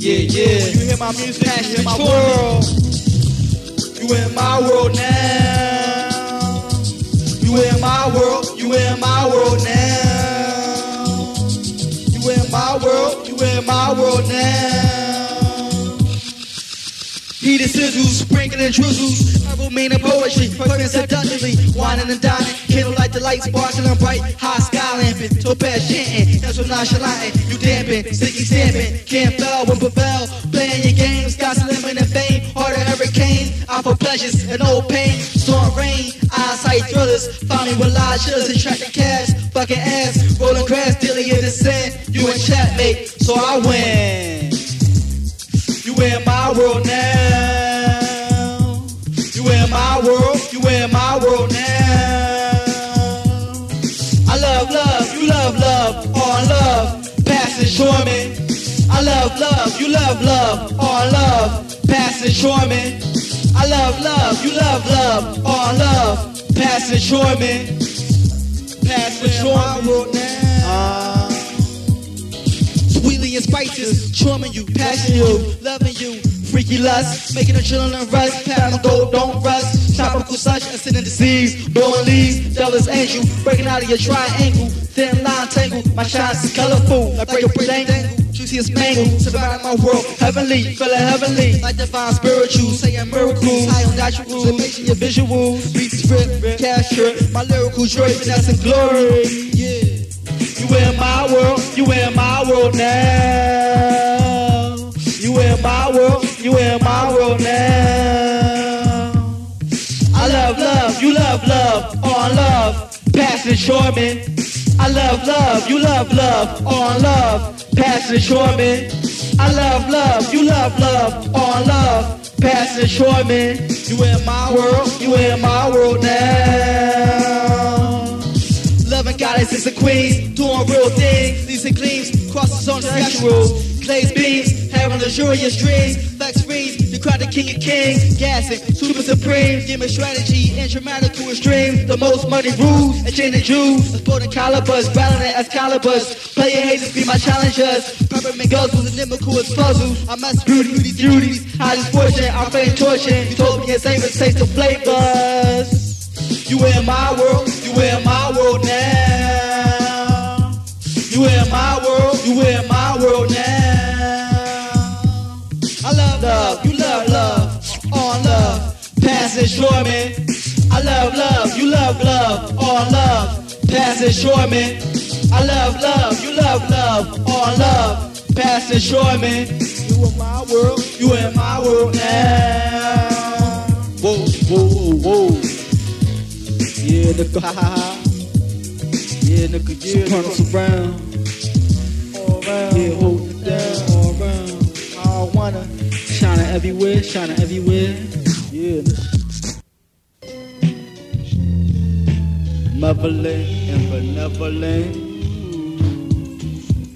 Yeah, yeah. You hear my music, you hear my world. You in my world now. You in my world, you in my world now. You in my world, you in my world now. Heat and sizzles, sprinkling drizzles, herbal meaning poetry, perking seductively, whining and dining, candlelight the lights sparkling bright, high sky lamping, topaz chanting, that's what nonchalant, you damping, pleasures and old pain, storm rain, eyesight thrillers, me with lies, shouldas, attracting cash, fucking ass, rolling grass, dealing in the sand, you and chatmate, so I win. You in my world now. You in my world. You in my world now. I love love. You love love. All love. And show me. I love love. You love love. All love. And me. I love love. You love love. All love. Pass and me. Pass and me. Ah. Sweetly and spices, charming you, passion you, loving you, freaky lust, making a chillin' and rush, pat on gold, don't rush, tropical sunshine, sitting the seas, blowing leaves, jealous angel, breaking out of your triangle, thin line tangle, my shines is colorful, like break a dangle. Juicy and spangle, surviving my world, heavenly, feeling heavenly, like divine spiritual, saying miracles, high on natural, amazing your visuals, beats cash trip, my lyrical joy, finesse and glory, yeah. You in my world, you in my world now. You in my world, you in my world now. I love love, you love love, on love, short me. I love love, you love love, on love, pass it short. I love love, you love love, on love, pass it short. You in my world, you in my world now. Loving goddesses and queens, doing real things. These and gleams, crosses on the sexual. Clays beams, having luxurious dreams. Flex rings, you cry the king of kings. Gassing, super supreme. Give me strategy and dramatical extreme. The most money rules, and chain of Jews. Exploding calibers, battling Excaliburs. Player haters be my challengers. Peppermint girls with inimical as puzzles. I must beauty, beauty, beauties. Highly fortunate, I'm fame torture. Utopian savers, taste the flavors. You in my world, you in my world now. You in my world, you in my world now. Love love, you love love, on love, short me. I love love, you love love, on love, short me. I love love, you love love, on love, short me. You in my world, you in my world now. Whoa, whoa, whoa, whoa. Yeah, nigga, ha ha ha. Yeah, nigga, yeah, Soprano surround. All around. Yeah, hold it down. All around. I wanna. Everywhere, shining everywhere. Yeah. Motherland and benevolent.